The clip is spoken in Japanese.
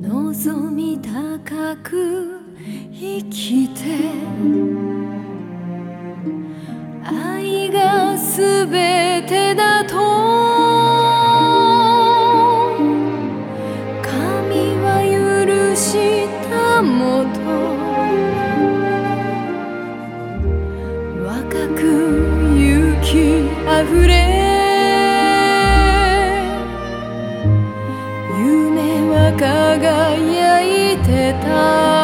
望み高く生きて。愛がすべてだと。神は許したもと若く勇気あふれてた。